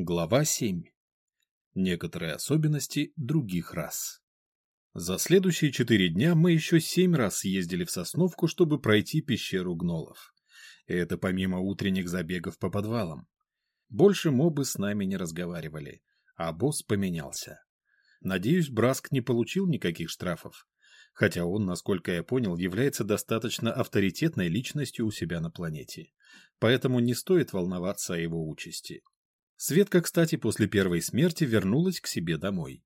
Глава 7. Некоторые особенности других рас. За следующие четыре дня мы еще семь раз ездили в Сосновку, чтобы пройти пещеру гнолов. И это помимо утренних забегов по подвалам. Больше мобы с нами не разговаривали, а босс поменялся. Надеюсь, Браск не получил никаких штрафов, хотя он, насколько я понял, является достаточно авторитетной личностью у себя на планете. Поэтому не стоит волноваться о его участи. Светка, кстати, после первой смерти вернулась к себе домой.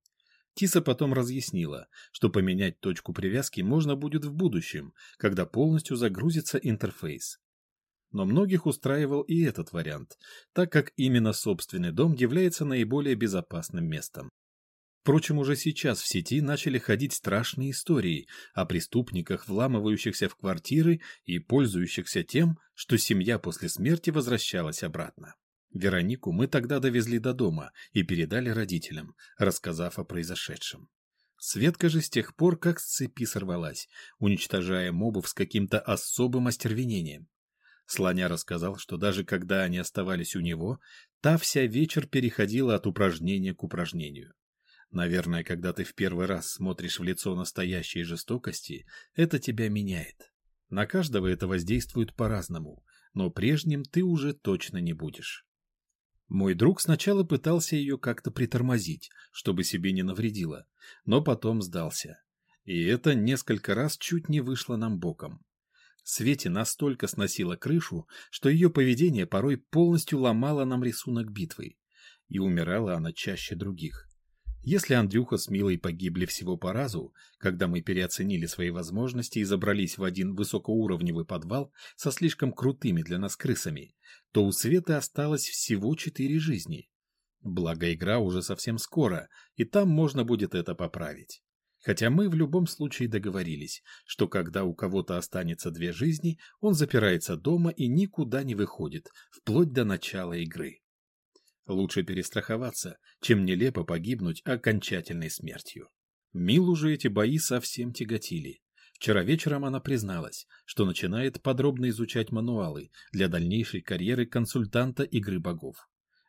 Тиса потом разъяснила, что поменять точку привязки можно будет в будущем, когда полностью загрузится интерфейс. Но многих устраивал и этот вариант, так как именно собственный дом является наиболее безопасным местом. Впрочем, уже сейчас в сети начали ходить страшные истории о преступниках, вламывающихся в квартиры и пользующихся тем, что семья после смерти возвращалась обратно. Веронику мы тогда довезли до дома и передали родителям, рассказав о произошедшем. Светка же с тех пор как с цепи сорвалась, уничтожая мобов с каким-то особым остервенением. Слоня рассказал, что даже когда они оставались у него, та вся вечер переходила от упражнения к упражнению. Наверное, когда ты в первый раз смотришь в лицо настоящей жестокости, это тебя меняет. На каждого это воздействует по-разному, но прежним ты уже точно не будешь. Мой друг сначала пытался ее как-то притормозить, чтобы себе не навредило, но потом сдался. И это несколько раз чуть не вышло нам боком. Свете настолько сносило крышу, что ее поведение порой полностью ломало нам рисунок битвы. И умирала она чаще других. Если Андрюха с Милой погибли всего по разу, когда мы переоценили свои возможности и забрались в один высокоуровневый подвал со слишком крутыми для нас крысами, то у Светы осталось всего четыре жизни. Благо игра уже совсем скоро, и там можно будет это поправить. Хотя мы в любом случае договорились, что когда у кого-то останется две жизни, он запирается дома и никуда не выходит, вплоть до начала игры. Лучше перестраховаться, чем нелепо погибнуть окончательной смертью. Милу же эти бои совсем тяготили. Вчера вечером она призналась, что начинает подробно изучать мануалы для дальнейшей карьеры консультанта игры богов.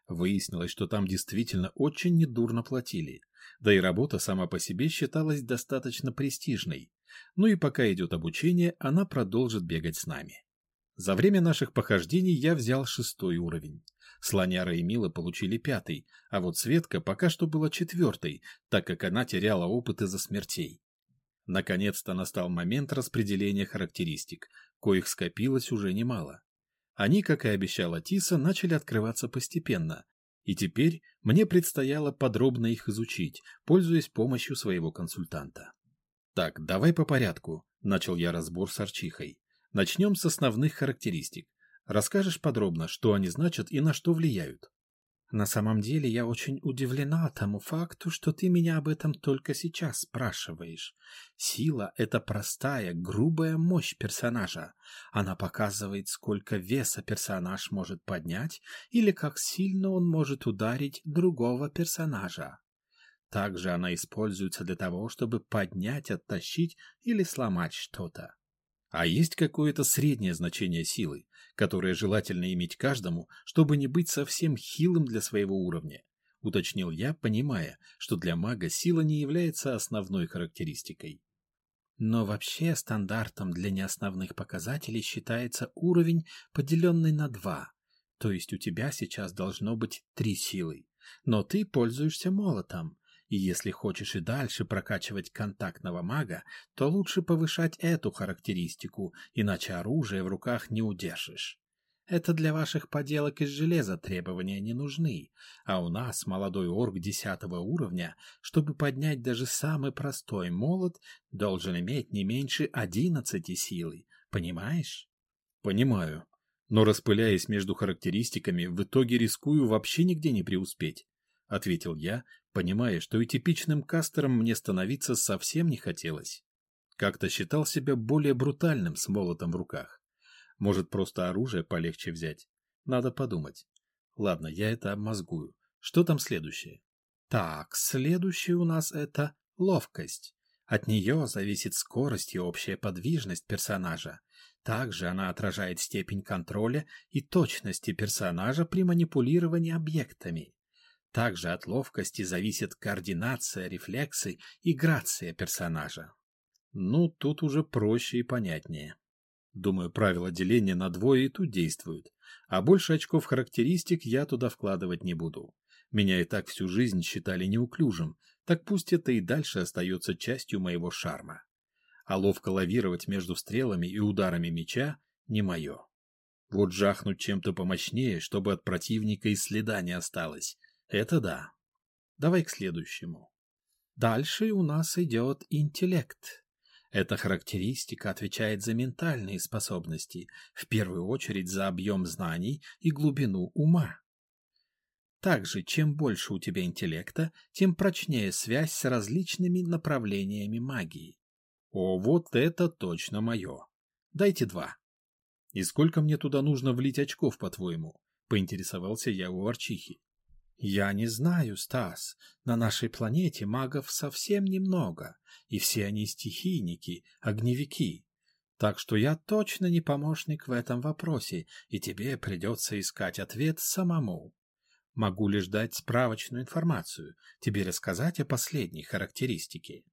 Выяснилось, что там действительно очень недурно платили, да и работа сама по себе считалась достаточно престижной. Ну и пока идет обучение, она продолжит бегать с нами. За время наших похождений я взял шестой уровень. Слоняра и Мила получили пятый, а вот Светка пока что была четвертой, так как она теряла опыт из-за смертей. Наконец-то настал момент распределения характеристик, коих скопилось уже немало. Они, как и обещала Тиса, начали открываться постепенно, и теперь мне предстояло подробно их изучить, пользуясь помощью своего консультанта. «Так, давай по порядку», — начал я разбор с Арчихой. «Начнем с основных характеристик. Расскажешь подробно, что они значат и на что влияют? На самом деле я очень удивлена тому факту, что ты меня об этом только сейчас спрашиваешь. Сила — это простая, грубая мощь персонажа. Она показывает, сколько веса персонаж может поднять или как сильно он может ударить другого персонажа. Также она используется для того, чтобы поднять, оттащить или сломать что-то. А есть какое-то среднее значение силы, которое желательно иметь каждому, чтобы не быть совсем хилым для своего уровня, уточнил я, понимая, что для мага сила не является основной характеристикой. Но вообще стандартом для неосновных показателей считается уровень, поделенный на два. То есть у тебя сейчас должно быть три силы. Но ты пользуешься молотом, и если хочешь и дальше прокачивать контактного мага, то лучше повышать эту характеристику, иначе оружие в руках не удержишь. Это для ваших поделок из железа требования не нужны, а у нас молодой орк десятого уровня, чтобы поднять даже самый простой молот, должен иметь не меньше одиннадцати силы, понимаешь? Понимаю, но распыляясь между характеристиками, в итоге рискую вообще нигде не преуспеть, — ответил я, понимая, что и типичным кастером мне становиться совсем не хотелось. Как-то считал себя более брутальным с молотом в руках. Может, просто оружие полегче взять? Надо подумать. Ладно, я это обмозгую. Что там следующее? Так, следующее у нас это ловкость. От нее зависит скорость и общая подвижность персонажа. Также она отражает степень контроля и точности персонажа при манипулировании объектами. Также от ловкости зависит координация, рефлексы и грация персонажа. Ну, тут уже проще и понятнее. Думаю, правила деления на двое и тут действуют, а больше очков характеристик я туда вкладывать не буду. Меня и так всю жизнь считали неуклюжим, так пусть это и дальше остается частью моего шарма. А ловко лавировать между стрелами и ударами меча не мое. Вот жахнуть чем-то помощнее, чтобы от противника и следа не осталось. Это да. Давай к следующему. Дальше у нас идет интеллект. Эта характеристика отвечает за ментальные способности, в первую очередь за объем знаний и глубину ума. Также, чем больше у тебя интеллекта, тем прочнее связь с различными направлениями магии. О, вот это точно мое. Дайте два. И сколько мне туда нужно влить очков, по-твоему? Поинтересовался я у Арчихи. Я не знаю, Стас. На нашей планете магов совсем немного, и все они стихийники, огневики. Так что я точно не помощник в этом вопросе, и тебе придется искать ответ самому. Могу лишь дать справочную информацию, тебе рассказать о последней характеристике.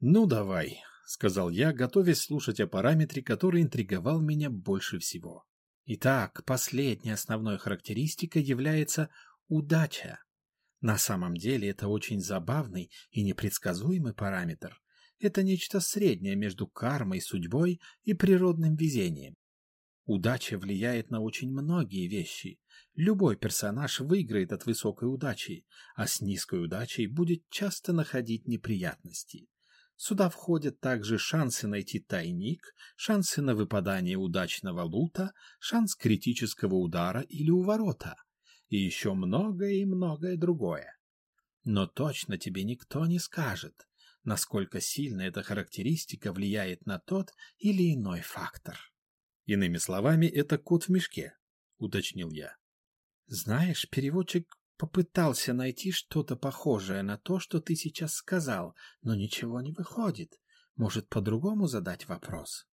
Ну, давай, — сказал я, готовясь слушать о параметре, который интриговал меня больше всего. Итак, последней основной характеристикой является удача. На самом деле это очень забавный и непредсказуемый параметр. Это нечто среднее между кармой, судьбой и природным везением. Удача влияет на очень многие вещи. Любой персонаж выиграет от высокой удачи, а с низкой удачей будет часто находить неприятности. Сюда входят также шансы найти тайник, шансы на выпадание удачного лута, шанс критического удара или уворота, и еще многое и многое другое. Но точно тебе никто не скажет, насколько сильно эта характеристика влияет на тот или иной фактор. Иными словами, это кот в мешке, уточнил я. Знаешь, переводчик попытался найти что-то похожее на то, что ты сейчас сказал, но ничего не выходит. Может, по-другому задать вопрос?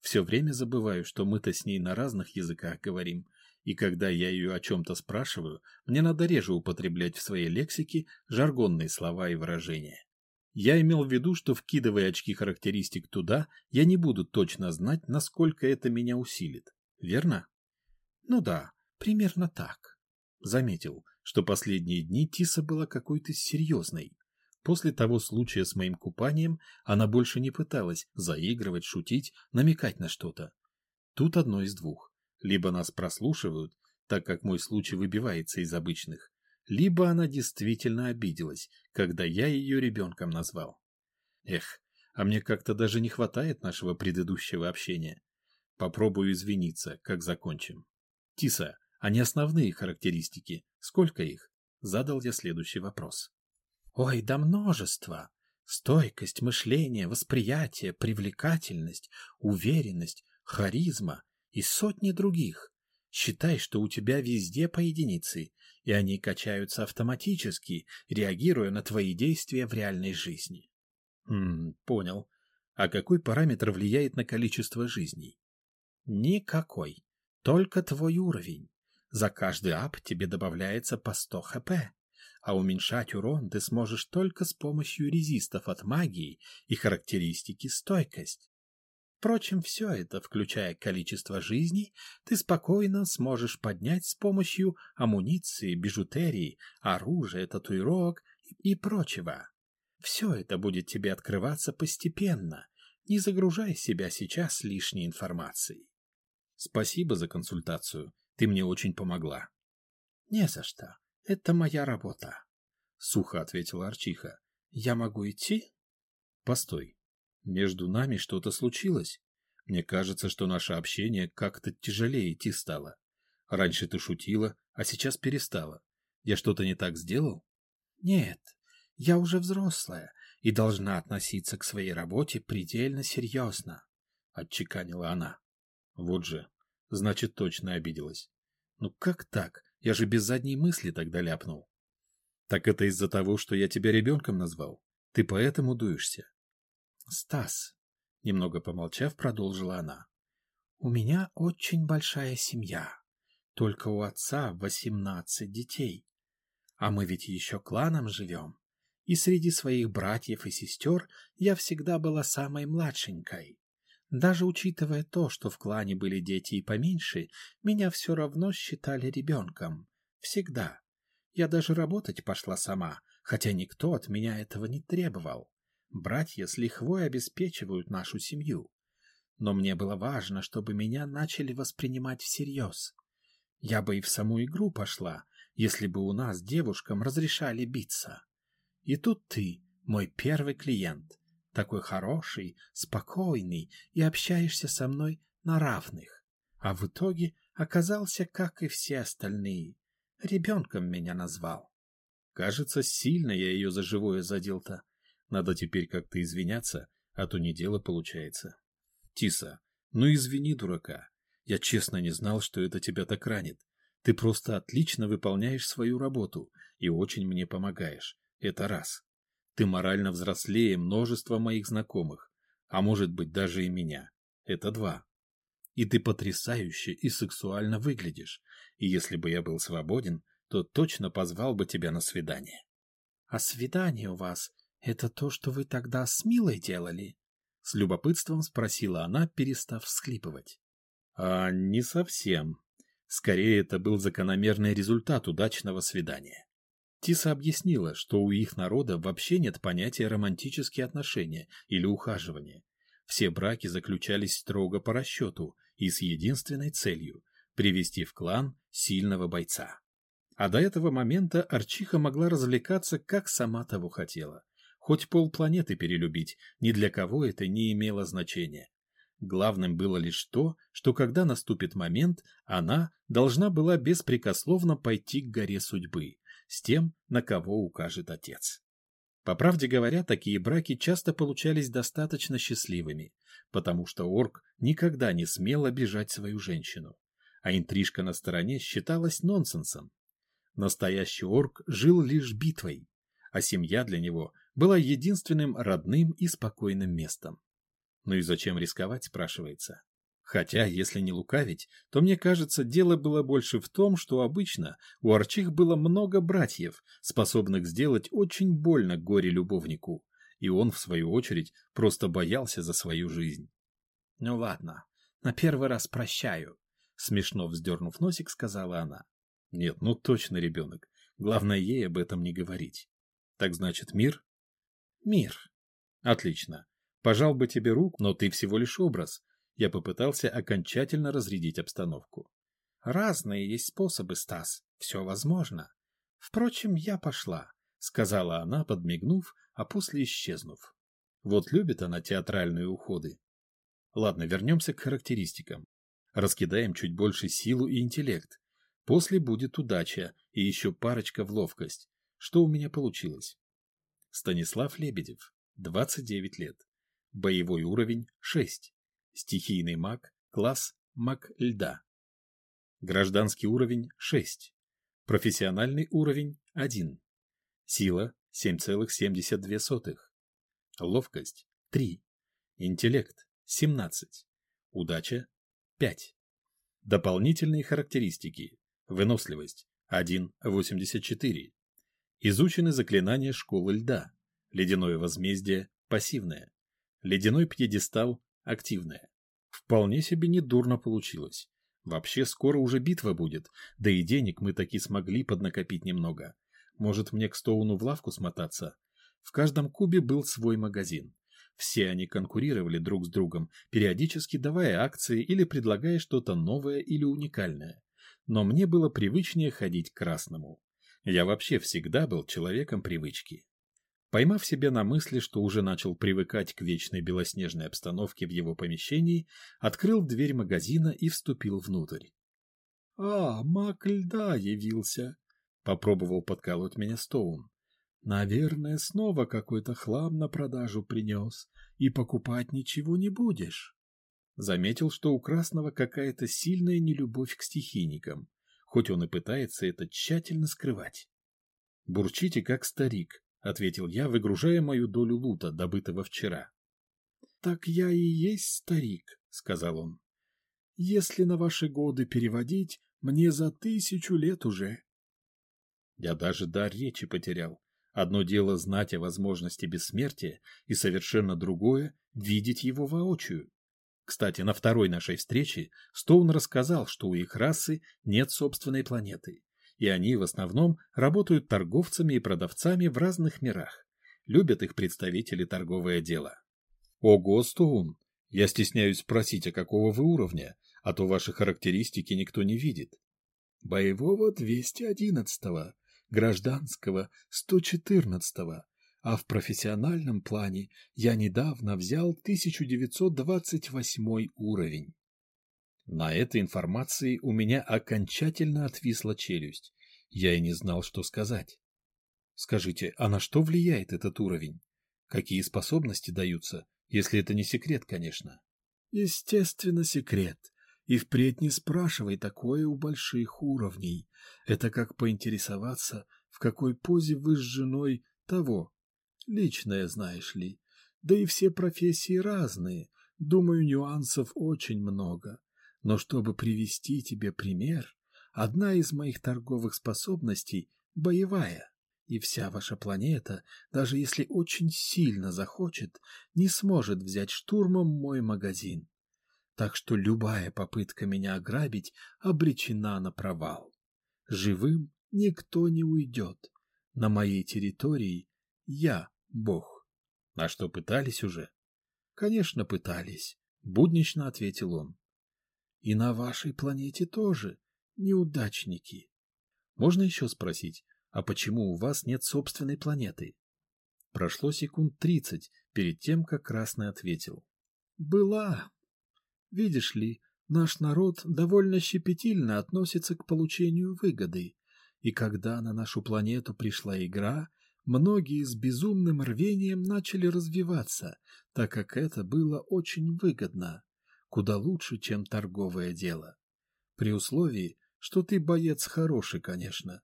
Все время забываю, что мы-то с ней на разных языках говорим, и когда я ее о чем-то спрашиваю, мне надо реже употреблять в своей лексике жаргонные слова и выражения. Я имел в виду, что вкидывая очки характеристик туда, я не буду точно знать, насколько это меня усилит. Верно? Ну да, примерно так. Заметил, что последние дни Тиса была какой-то серьезной. После того случая с моим купанием она больше не пыталась заигрывать, шутить, намекать на что-то. Тут одно из двух. Либо нас прослушивают, так как мой случай выбивается из обычных, либо она действительно обиделась, когда я ее ребенком назвал. Эх, а мне как-то даже не хватает нашего предыдущего общения. Попробую извиниться, как закончим. Тиса, а не основные характеристики, сколько их? Задал я следующий вопрос. Ой, да множество. Стойкость, мышление, восприятие, привлекательность, уверенность, харизма, и сотни других. Считай, что у тебя везде по единице, и они качаются автоматически, реагируя на твои действия в реальной жизни. Хм, понял. А какой параметр влияет на количество жизней? Никакой. Только твой уровень. За каждый ап тебе добавляется по 100 хп, а уменьшать урон ты сможешь только с помощью резистов от магии и характеристики стойкость. Впрочем, все это, включая количество жизней, ты спокойно сможешь поднять с помощью амуниции, бижутерии, оружия, татуировок и прочего. Все это будет тебе открываться постепенно. Не загружай себя сейчас лишней информацией. Спасибо за консультацию. Ты мне очень помогла. Не за что. Это моя работа. Сухо ответила Арчиха. Я могу идти? Постой. Между нами что-то случилось. Мне кажется, что наше общение как-то тяжелее идти стало. Раньше ты шутила, а сейчас перестала. Я что-то не так сделал? Нет, я уже взрослая и должна относиться к своей работе предельно серьезно, — отчеканила она. Вот же, значит, точно обиделась. Ну как так? Я же без задней мысли тогда ляпнул. Так это из-за того, что я тебя ребенком назвал? Ты поэтому дуешься? Стас, немного помолчав, продолжила она. У меня очень большая семья. Только у отца восемнадцать детей. А мы ведь еще кланом живем. И среди своих братьев и сестер я всегда была самой младшенькой. Даже учитывая то, что в клане были дети и поменьше, меня все равно считали ребенком. Всегда. Я даже работать пошла сама, хотя никто от меня этого не требовал. Братья с лихвой обеспечивают нашу семью. Но мне было важно, чтобы меня начали воспринимать всерьез. Я бы и в саму игру пошла, если бы у нас девушкам разрешали биться. И тут ты, мой первый клиент, такой хороший, спокойный и общаешься со мной на равных. А в итоге оказался, как и все остальные. Ребенком меня назвал. Кажется, сильно я ее за живое задел-то. Надо теперь как-то извиняться, а то не дело получается. Тиса, ну извини, дурака. Я честно не знал, что это тебя так ранит. Ты просто отлично выполняешь свою работу и очень мне помогаешь. Это раз. Ты морально взрослее множества моих знакомых, а может быть даже и меня. Это два. И ты потрясающе и сексуально выглядишь, и если бы я был свободен, то точно позвал бы тебя на свидание. — А свидание у вас — это то, что вы тогда с Милой делали? — с любопытством спросила она, перестав всхлипывать. — А не совсем. Скорее, это был закономерный результат удачного свидания. Тиса объяснила, что у их народа вообще нет понятия романтические отношения или ухаживания. Все браки заключались строго по расчету и с единственной целью – привести в клан сильного бойца. А до этого момента Арчиха могла развлекаться, как сама того хотела. Хоть полпланеты перелюбить, ни для кого это не имело значения. Главным было лишь то, что когда наступит момент, она должна была беспрекословно пойти к горе судьбы, с тем, на кого укажет отец. По правде говоря, такие браки часто получались достаточно счастливыми, потому что орк никогда не смел обижать свою женщину, а интрижка на стороне считалась нонсенсом. Настоящий орк жил лишь битвой, а семья для него была единственным родным и спокойным местом. Ну и зачем рисковать, спрашивается. Хотя, если не лукавить, то мне кажется, дело было больше в том, что обычно у Арчих было много братьев, способных сделать очень больно горе-любовнику, и он, в свою очередь, просто боялся за свою жизнь. — Ну ладно, на первый раз прощаю, — смешно вздернув носик, сказала она. — Нет, ну точно ребенок. Главное ей об этом не говорить. Так значит, мир? — Мир. — Отлично. Пожал бы тебе рук, но ты всего лишь образ, я попытался окончательно разрядить обстановку. «Разные есть способы, Стас. Все возможно. Впрочем, я пошла», — сказала она, подмигнув, а после исчезнув. Вот любит она театральные уходы. Ладно, вернемся к характеристикам. Раскидаем чуть больше силу и интеллект. После будет удача и еще парочка в ловкость. Что у меня получилось? Станислав Лебедев, 29 лет. Боевой уровень 6. Стихийный маг, класс маг льда. Гражданский уровень 6. Профессиональный уровень 1. Сила 7,72. Ловкость 3. Интеллект 17. Удача 5. Дополнительные характеристики. Выносливость 1,84. Изучены заклинания школы льда. Ледяное возмездие пассивное. Ледяной пьедестал активная. Вполне себе недурно получилось. Вообще скоро уже битва будет, да и денег мы таки смогли поднакопить немного. Может мне к Стоуну в лавку смотаться? В каждом кубе был свой магазин. Все они конкурировали друг с другом, периодически давая акции или предлагая что-то новое или уникальное. Но мне было привычнее ходить к красному. Я вообще всегда был человеком привычки. Поймав себя на мысли, что уже начал привыкать к вечной белоснежной обстановке в его помещении, открыл дверь магазина и вступил внутрь. — А, маг льда явился! — попробовал подколоть меня Стоун. — Наверное, снова какой-то хлам на продажу принес, и покупать ничего не будешь. Заметил, что у Красного какая-то сильная нелюбовь к стихийникам, хоть он и пытается это тщательно скрывать. Бурчите, как старик, — ответил я, выгружая мою долю лута, добытого вчера. — Так я и есть старик, — сказал он. — Если на ваши годы переводить, мне за тысячу лет уже. Я даже дар речи потерял. Одно дело знать о возможности бессмертия, и совершенно другое — видеть его воочию. Кстати, на второй нашей встрече Стоун рассказал, что у их расы нет собственной планеты, и они в основном работают торговцами и продавцами в разных мирах. Любят их представители торговое дело. Ого, Стоун! Я стесняюсь спросить, а какого вы уровня, а то ваши характеристики никто не видит. Боевого 211-го, гражданского 114-го, а в профессиональном плане я недавно взял 1928 уровень. На этой информации у меня окончательно отвисла челюсть. Я и не знал, что сказать. Скажите, а на что влияет этот уровень? Какие способности даются, если это не секрет, конечно? Естественно, секрет. И впредь не спрашивай такое у больших уровней. Это как поинтересоваться, в какой позе вы с женой того, Личное, знаешь ли. Да и все профессии разные. Думаю, нюансов очень много. Но чтобы привести тебе пример, одна из моих торговых способностей — боевая. И вся ваша планета, даже если очень сильно захочет, не сможет взять штурмом мой магазин. Так что любая попытка меня ограбить обречена на провал. Живым никто не уйдет. На моей территории я Бог. А что, пытались уже? Конечно, пытались, буднично ответил он. И на вашей планете тоже неудачники. Можно еще спросить, а почему у вас нет собственной планеты? Прошло секунд тридцать перед тем, как Красный ответил. Была. Видишь ли, наш народ довольно щепетильно относится к получению выгоды, и когда на нашу планету пришла игра, многие с безумным рвением начали развиваться, так как это было очень выгодно, куда лучше, чем торговое дело. При условии, что ты боец хороший, конечно.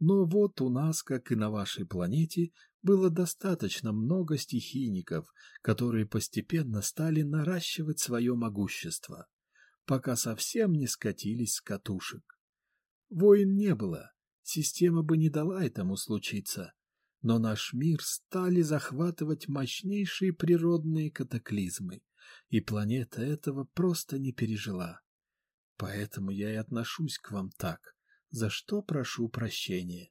Но вот у нас, как и на вашей планете, было достаточно много стихийников, которые постепенно стали наращивать свое могущество, пока совсем не скатились с катушек. Войн не было, система бы не дала этому случиться, но наш мир стали захватывать мощнейшие природные катаклизмы, и планета этого просто не пережила. Поэтому я и отношусь к вам так, за что прошу прощения.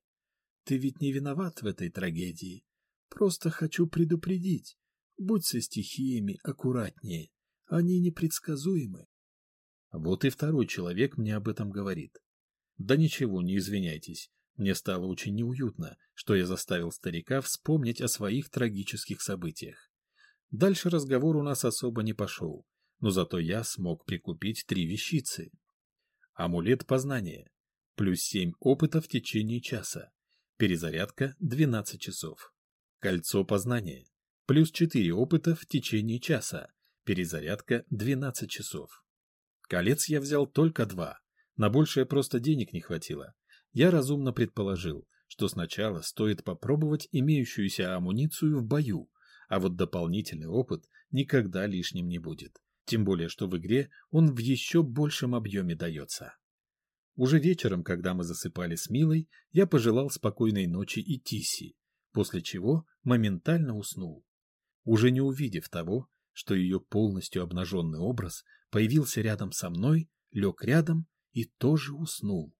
Ты ведь не виноват в этой трагедии. Просто хочу предупредить, будь со стихиями аккуратнее, они непредсказуемы. Вот и второй человек мне об этом говорит. Да ничего, не извиняйтесь, мне стало очень неуютно, что я заставил старика вспомнить о своих трагических событиях. Дальше разговор у нас особо не пошел, но зато я смог прикупить три вещицы. Амулет познания. Плюс семь опыта в течение часа. Перезарядка 12 часов. Кольцо познания. Плюс четыре опыта в течение часа. Перезарядка 12 часов. Колец я взял только два. На большее просто денег не хватило я разумно предположил, что сначала стоит попробовать имеющуюся амуницию в бою, а вот дополнительный опыт никогда лишним не будет. Тем более, что в игре он в еще большем объеме дается. Уже вечером, когда мы засыпали с Милой, я пожелал спокойной ночи и Тиси, после чего моментально уснул. Уже не увидев того, что ее полностью обнаженный образ появился рядом со мной, лег рядом и тоже уснул.